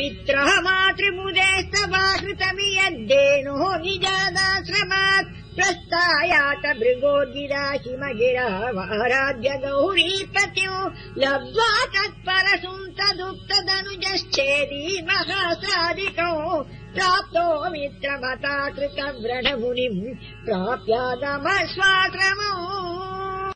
पित्रः मातृमुदे समाहृतमि निजादाश्रमात् प्रस्तायात भृगो गिरा किम वाराध्य लब्ध्वा तत्परसुम् तदुक्तदनुजश्चेदी महासादिकौ प्राप्तो मित्रमता कृतव्रणमुनिम् व्रण